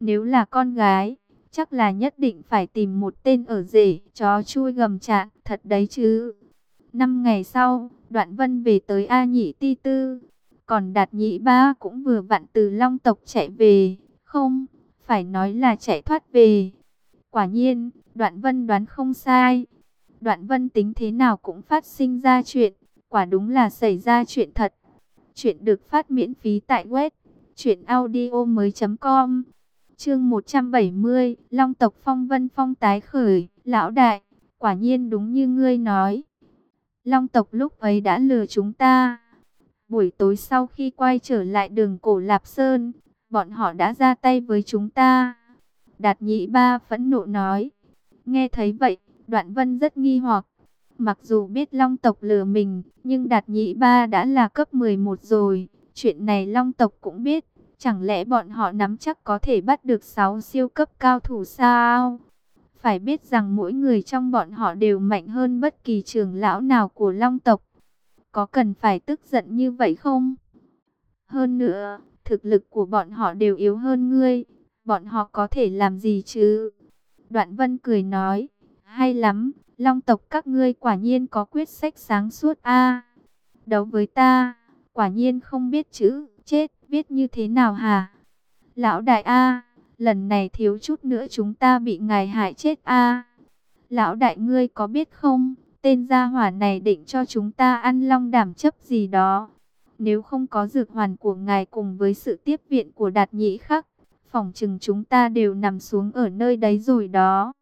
Nếu là con gái, chắc là nhất định phải tìm một tên ở rể, chó chui gầm chạn, thật đấy chứ. Năm ngày sau, Đoạn Vân về tới A Nhị Ti Tư. Còn Đạt Nhị Ba cũng vừa vặn từ Long tộc chạy về. Không, phải nói là chạy thoát về. Quả nhiên, Đoạn Vân đoán không sai. Đoạn Vân tính thế nào cũng phát sinh ra chuyện. Quả đúng là xảy ra chuyện thật. Chuyện được phát miễn phí tại web. Chuyện audio mới com Chương 170, Long tộc Phong Vân Phong tái khởi, lão đại, quả nhiên đúng như ngươi nói. Long tộc lúc ấy đã lừa chúng ta. Buổi tối sau khi quay trở lại đường cổ Lạp Sơn, bọn họ đã ra tay với chúng ta. Đạt nhị ba phẫn nộ nói. Nghe thấy vậy, đoạn vân rất nghi hoặc. Mặc dù biết long tộc lừa mình, nhưng đạt nhị ba đã là cấp 11 rồi. Chuyện này long tộc cũng biết. Chẳng lẽ bọn họ nắm chắc có thể bắt được 6 siêu cấp cao thủ sao? Phải biết rằng mỗi người trong bọn họ đều mạnh hơn bất kỳ trưởng lão nào của long tộc. Có cần phải tức giận như vậy không? Hơn nữa, thực lực của bọn họ đều yếu hơn ngươi. Bọn họ có thể làm gì chứ? Đoạn vân cười nói, hay lắm, long tộc các ngươi quả nhiên có quyết sách sáng suốt a Đấu với ta, quả nhiên không biết chữ, chết, viết như thế nào hả? Lão đại a lần này thiếu chút nữa chúng ta bị ngài hại chết a Lão đại ngươi có biết không, tên gia hỏa này định cho chúng ta ăn long đảm chấp gì đó. Nếu không có dược hoàn của ngài cùng với sự tiếp viện của đạt nhĩ khắc, phòng chừng chúng ta đều nằm xuống ở nơi đấy rồi đó.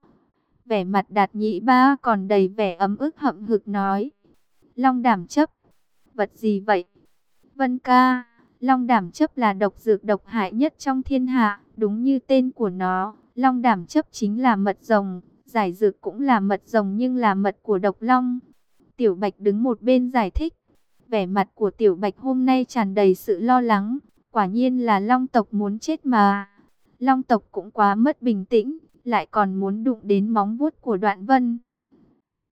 Vẻ mặt đạt nhĩ ba còn đầy vẻ ấm ức hậm hực nói. Long đảm chấp, vật gì vậy? Vân ca, long đảm chấp là độc dược độc hại nhất trong thiên hạ, đúng như tên của nó. Long đảm chấp chính là mật rồng, giải dược cũng là mật rồng nhưng là mật của độc long. Tiểu Bạch đứng một bên giải thích. Vẻ mặt của Tiểu Bạch hôm nay tràn đầy sự lo lắng. Quả nhiên là long tộc muốn chết mà. Long tộc cũng quá mất bình tĩnh, lại còn muốn đụng đến móng vuốt của đoạn vân.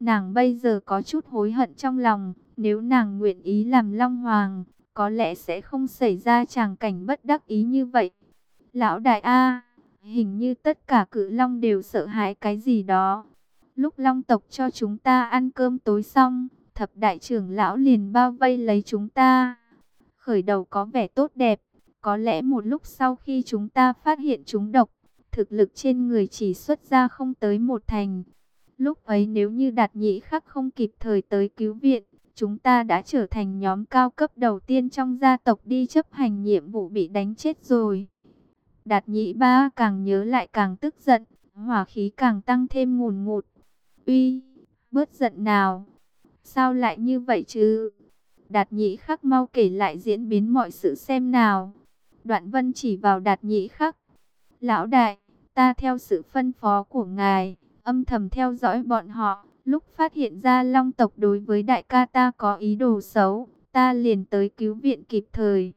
Nàng bây giờ có chút hối hận trong lòng, nếu nàng nguyện ý làm long hoàng, có lẽ sẽ không xảy ra tràng cảnh bất đắc ý như vậy. Lão đại A, hình như tất cả cự long đều sợ hãi cái gì đó. Lúc long tộc cho chúng ta ăn cơm tối xong, thập đại trưởng lão liền bao vây lấy chúng ta. Khởi đầu có vẻ tốt đẹp, có lẽ một lúc sau khi chúng ta phát hiện chúng độc, thực lực trên người chỉ xuất ra không tới một thành. Lúc ấy nếu như đạt nhĩ khắc không kịp thời tới cứu viện, chúng ta đã trở thành nhóm cao cấp đầu tiên trong gia tộc đi chấp hành nhiệm vụ bị đánh chết rồi. Đạt nhĩ ba càng nhớ lại càng tức giận, hỏa khí càng tăng thêm ngùn ngụt. Uy, bớt giận nào. Sao lại như vậy chứ? Đạt nhĩ khắc mau kể lại diễn biến mọi sự xem nào. Đoạn vân chỉ vào đạt nhĩ khắc. Lão đại, ta theo sự phân phó của ngài, âm thầm theo dõi bọn họ. Lúc phát hiện ra long tộc đối với đại ca ta có ý đồ xấu, ta liền tới cứu viện kịp thời.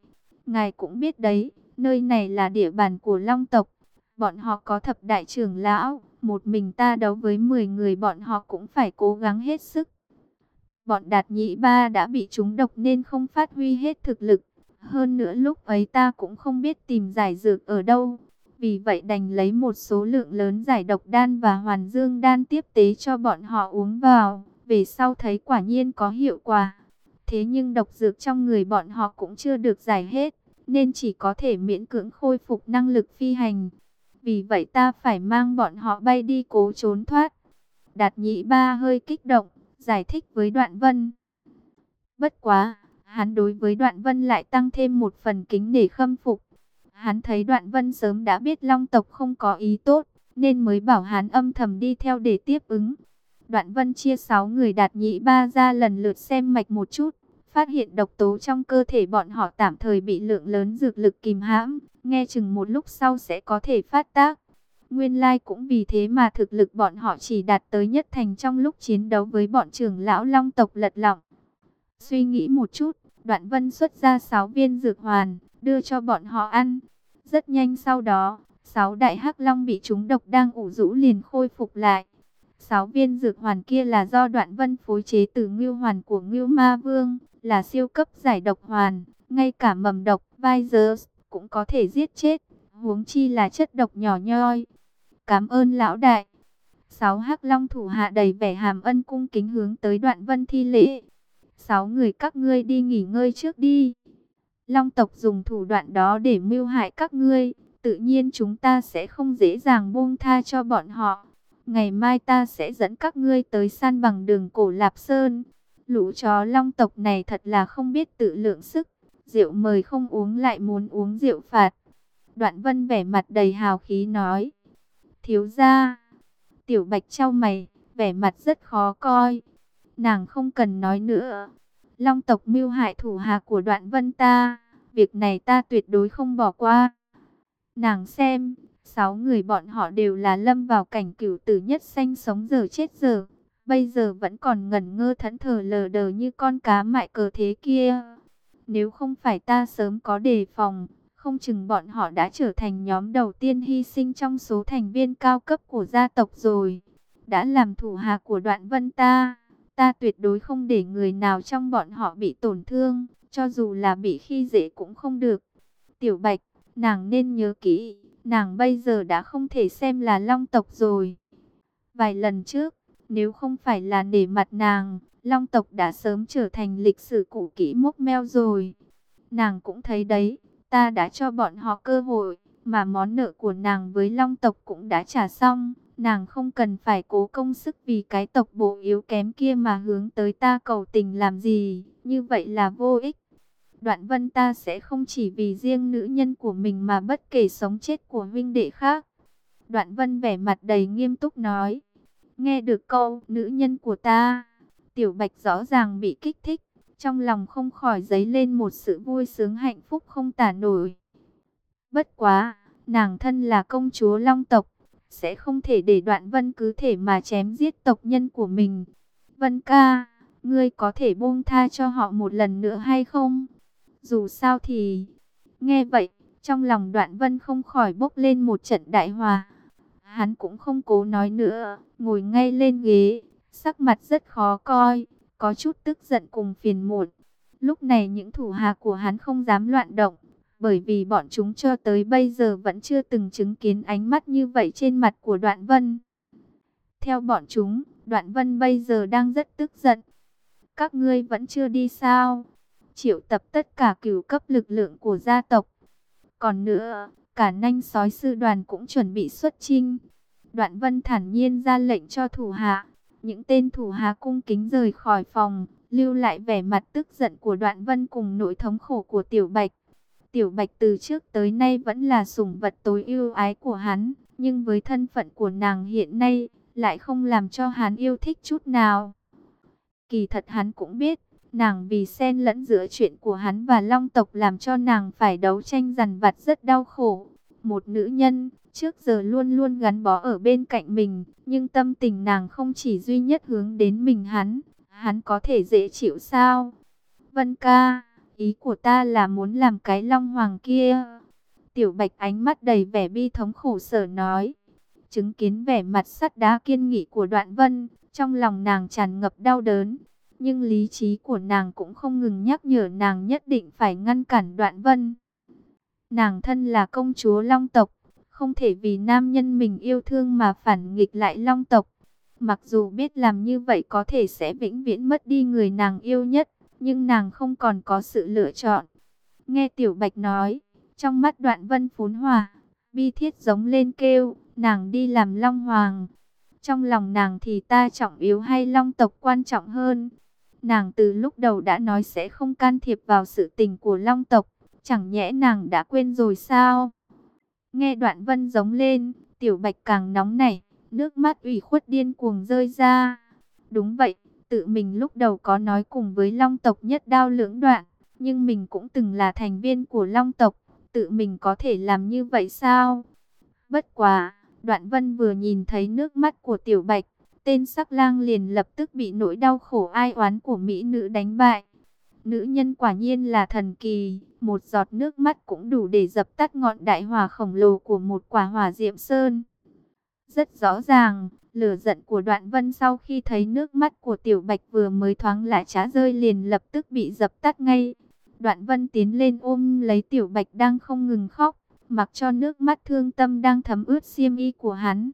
Ngài cũng biết đấy, nơi này là địa bàn của long tộc. Bọn họ có thập đại trưởng lão, một mình ta đấu với 10 người bọn họ cũng phải cố gắng hết sức. Bọn đạt nhị ba đã bị trúng độc nên không phát huy hết thực lực. Hơn nữa lúc ấy ta cũng không biết tìm giải dược ở đâu. Vì vậy đành lấy một số lượng lớn giải độc đan và hoàn dương đan tiếp tế cho bọn họ uống vào. Về sau thấy quả nhiên có hiệu quả. Thế nhưng độc dược trong người bọn họ cũng chưa được giải hết. Nên chỉ có thể miễn cưỡng khôi phục năng lực phi hành. Vì vậy ta phải mang bọn họ bay đi cố trốn thoát. Đạt nhị ba hơi kích động, giải thích với đoạn vân. Bất quá, hắn đối với đoạn vân lại tăng thêm một phần kính để khâm phục. Hắn thấy đoạn vân sớm đã biết long tộc không có ý tốt, nên mới bảo hắn âm thầm đi theo để tiếp ứng. Đoạn vân chia sáu người đạt nhị ba ra lần lượt xem mạch một chút, phát hiện độc tố trong cơ thể bọn họ tạm thời bị lượng lớn dược lực kìm hãm, nghe chừng một lúc sau sẽ có thể phát tác. Nguyên lai cũng vì thế mà thực lực bọn họ chỉ đạt tới nhất thành trong lúc chiến đấu với bọn trưởng lão long tộc lật lọng. Suy nghĩ một chút, đoạn vân xuất ra 6 viên dược hoàn, đưa cho bọn họ ăn. Rất nhanh sau đó, 6 đại hắc long bị chúng độc đang ủ rũ liền khôi phục lại. 6 viên dược hoàn kia là do đoạn vân phối chế từ ngưu hoàn của ngưu ma vương, là siêu cấp giải độc hoàn, ngay cả mầm độc, virus cũng có thể giết chết, huống chi là chất độc nhỏ nhoi. Cảm ơn lão đại. Sáu hắc long thủ hạ đầy vẻ hàm ân cung kính hướng tới đoạn vân thi lễ. Sáu người các ngươi đi nghỉ ngơi trước đi. Long tộc dùng thủ đoạn đó để mưu hại các ngươi. Tự nhiên chúng ta sẽ không dễ dàng buông tha cho bọn họ. Ngày mai ta sẽ dẫn các ngươi tới săn bằng đường cổ Lạp Sơn. Lũ chó long tộc này thật là không biết tự lượng sức. Rượu mời không uống lại muốn uống rượu phạt. Đoạn vân vẻ mặt đầy hào khí nói. Thiếu ra. Tiểu bạch trao mày, vẻ mặt rất khó coi. Nàng không cần nói nữa. Long tộc mưu hại thủ hạ của đoạn vân ta. Việc này ta tuyệt đối không bỏ qua. Nàng xem, sáu người bọn họ đều là lâm vào cảnh cửu tử nhất xanh sống giờ chết giờ. Bây giờ vẫn còn ngẩn ngơ thẫn thờ lờ đờ như con cá mại cờ thế kia. Nếu không phải ta sớm có đề phòng, không chừng bọn họ đã trở thành nhóm đầu tiên hy sinh trong số thành viên cao cấp của gia tộc rồi. Đã làm thủ hạ của đoạn vân ta, ta tuyệt đối không để người nào trong bọn họ bị tổn thương, cho dù là bị khi dễ cũng không được. Tiểu Bạch, nàng nên nhớ kỹ, nàng bây giờ đã không thể xem là long tộc rồi. Vài lần trước, nếu không phải là nể mặt nàng, long tộc đã sớm trở thành lịch sử cũ kỹ mốc meo rồi. Nàng cũng thấy đấy, ta đã cho bọn họ cơ hội, mà món nợ của nàng với long tộc cũng đã trả xong. Nàng không cần phải cố công sức vì cái tộc bộ yếu kém kia mà hướng tới ta cầu tình làm gì, như vậy là vô ích. Đoạn vân ta sẽ không chỉ vì riêng nữ nhân của mình mà bất kể sống chết của huynh đệ khác. Đoạn vân vẻ mặt đầy nghiêm túc nói. Nghe được câu nữ nhân của ta, tiểu bạch rõ ràng bị kích thích. Trong lòng không khỏi dấy lên một sự vui sướng hạnh phúc không tả nổi. Bất quá, nàng thân là công chúa Long tộc, sẽ không thể để đoạn vân cứ thể mà chém giết tộc nhân của mình. Vân ca, ngươi có thể buông tha cho họ một lần nữa hay không? Dù sao thì... Nghe vậy, trong lòng đoạn vân không khỏi bốc lên một trận đại hòa. Hắn cũng không cố nói nữa, ngồi ngay lên ghế, sắc mặt rất khó coi có chút tức giận cùng phiền muộn. Lúc này những thủ hạ của hắn không dám loạn động, bởi vì bọn chúng cho tới bây giờ vẫn chưa từng chứng kiến ánh mắt như vậy trên mặt của đoạn vân. Theo bọn chúng, Đoạn Vân bây giờ đang rất tức giận. Các ngươi vẫn chưa đi sao? Triệu tập tất cả cửu cấp lực lượng của gia tộc. Còn nữa, cả nanh sói sư đoàn cũng chuẩn bị xuất chinh. Đoạn Vân thản nhiên ra lệnh cho thủ hạ. Những tên thủ hạ cung kính rời khỏi phòng, lưu lại vẻ mặt tức giận của Đoạn Vân cùng nỗi thống khổ của Tiểu Bạch. Tiểu Bạch từ trước tới nay vẫn là sủng vật tối yêu ái của hắn, nhưng với thân phận của nàng hiện nay, lại không làm cho hắn yêu thích chút nào. Kỳ thật hắn cũng biết, nàng vì xen lẫn giữa chuyện của hắn và Long tộc làm cho nàng phải đấu tranh dằn vặt rất đau khổ. Một nữ nhân, trước giờ luôn luôn gắn bó ở bên cạnh mình, nhưng tâm tình nàng không chỉ duy nhất hướng đến mình hắn, hắn có thể dễ chịu sao? Vân ca, ý của ta là muốn làm cái long hoàng kia. Tiểu bạch ánh mắt đầy vẻ bi thống khổ sở nói. Chứng kiến vẻ mặt sắt đá kiên nghị của đoạn vân, trong lòng nàng tràn ngập đau đớn. Nhưng lý trí của nàng cũng không ngừng nhắc nhở nàng nhất định phải ngăn cản đoạn vân. Nàng thân là công chúa long tộc, không thể vì nam nhân mình yêu thương mà phản nghịch lại long tộc. Mặc dù biết làm như vậy có thể sẽ vĩnh viễn mất đi người nàng yêu nhất, nhưng nàng không còn có sự lựa chọn. Nghe Tiểu Bạch nói, trong mắt đoạn vân phún hòa, bi thiết giống lên kêu, nàng đi làm Long Hoàng. Trong lòng nàng thì ta trọng yếu hay Long tộc quan trọng hơn. Nàng từ lúc đầu đã nói sẽ không can thiệp vào sự tình của Long tộc, chẳng nhẽ nàng đã quên rồi sao? Nghe đoạn vân giống lên, Tiểu Bạch càng nóng nảy, nước mắt ủy khuất điên cuồng rơi ra. Đúng vậy, tự mình lúc đầu có nói cùng với Long tộc nhất đao lưỡng đoạn, nhưng mình cũng từng là thành viên của Long tộc, tự mình có thể làm như vậy sao? Bất quá, Đoạn Vân vừa nhìn thấy nước mắt của Tiểu Bạch, tên sắc lang liền lập tức bị nỗi đau khổ ai oán của mỹ nữ đánh bại. Nữ nhân quả nhiên là thần kỳ, một giọt nước mắt cũng đủ để dập tắt ngọn đại hỏa khổng lồ của một quả hỏa diệm sơn. Rất rõ ràng, lửa giận của đoạn vân sau khi thấy nước mắt của tiểu bạch vừa mới thoáng lại trá rơi liền lập tức bị dập tắt ngay. Đoạn vân tiến lên ôm lấy tiểu bạch đang không ngừng khóc, mặc cho nước mắt thương tâm đang thấm ướt xiêm y của hắn.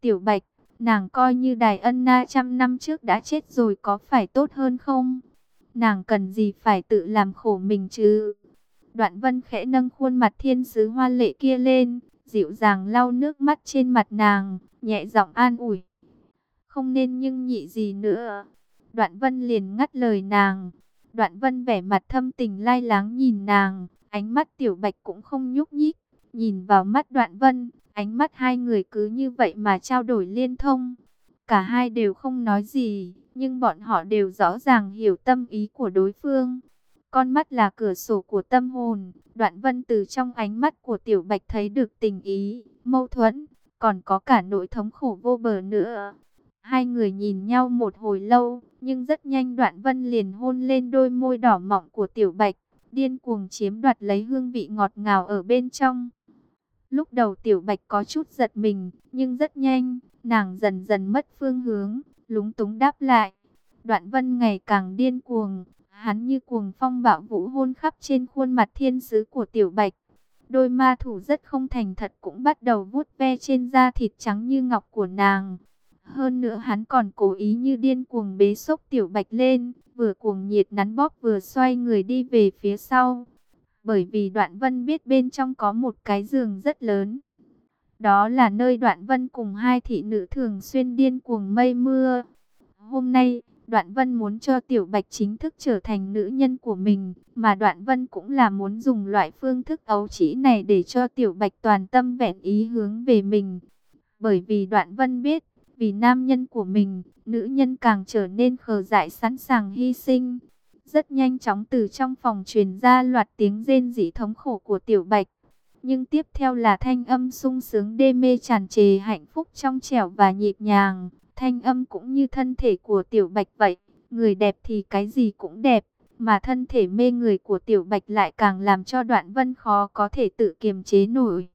Tiểu bạch, nàng coi như đài ân na trăm năm trước đã chết rồi có phải tốt hơn không? Nàng cần gì phải tự làm khổ mình chứ? Đoạn vân khẽ nâng khuôn mặt thiên sứ hoa lệ kia lên, dịu dàng lau nước mắt trên mặt nàng, nhẹ giọng an ủi. Không nên nhưng nhị gì nữa. Đoạn vân liền ngắt lời nàng. Đoạn vân vẻ mặt thâm tình lai láng nhìn nàng, ánh mắt tiểu bạch cũng không nhúc nhích. Nhìn vào mắt đoạn vân, ánh mắt hai người cứ như vậy mà trao đổi liên thông. Cả hai đều không nói gì, nhưng bọn họ đều rõ ràng hiểu tâm ý của đối phương. Con mắt là cửa sổ của tâm hồn, đoạn vân từ trong ánh mắt của tiểu bạch thấy được tình ý, mâu thuẫn, còn có cả nỗi thống khổ vô bờ nữa. Hai người nhìn nhau một hồi lâu, nhưng rất nhanh đoạn vân liền hôn lên đôi môi đỏ mọng của tiểu bạch, điên cuồng chiếm đoạt lấy hương vị ngọt ngào ở bên trong. Lúc đầu tiểu bạch có chút giật mình, nhưng rất nhanh, nàng dần dần mất phương hướng, lúng túng đáp lại. Đoạn vân ngày càng điên cuồng, hắn như cuồng phong bạo vũ hôn khắp trên khuôn mặt thiên sứ của tiểu bạch. Đôi ma thủ rất không thành thật cũng bắt đầu vuốt ve trên da thịt trắng như ngọc của nàng. Hơn nữa hắn còn cố ý như điên cuồng bế xốc tiểu bạch lên, vừa cuồng nhiệt nắn bóp vừa xoay người đi về phía sau. Bởi vì đoạn vân biết bên trong có một cái giường rất lớn. Đó là nơi đoạn vân cùng hai thị nữ thường xuyên điên cuồng mây mưa. Hôm nay, Đoạn Vân muốn cho Tiểu Bạch chính thức trở thành nữ nhân của mình, mà Đoạn Vân cũng là muốn dùng loại phương thức ấu chỉ này để cho Tiểu Bạch toàn tâm vẹn ý hướng về mình. Bởi vì Đoạn Vân biết, vì nam nhân của mình, nữ nhân càng trở nên khờ dại sẵn sàng hy sinh. Rất nhanh chóng từ trong phòng truyền ra loạt tiếng rên rỉ thống khổ của Tiểu Bạch. Nhưng tiếp theo là thanh âm sung sướng đê mê tràn trề hạnh phúc trong trẻo và nhịp nhàng. Thanh âm cũng như thân thể của Tiểu Bạch vậy. Người đẹp thì cái gì cũng đẹp. Mà thân thể mê người của Tiểu Bạch lại càng làm cho đoạn vân khó có thể tự kiềm chế nổi.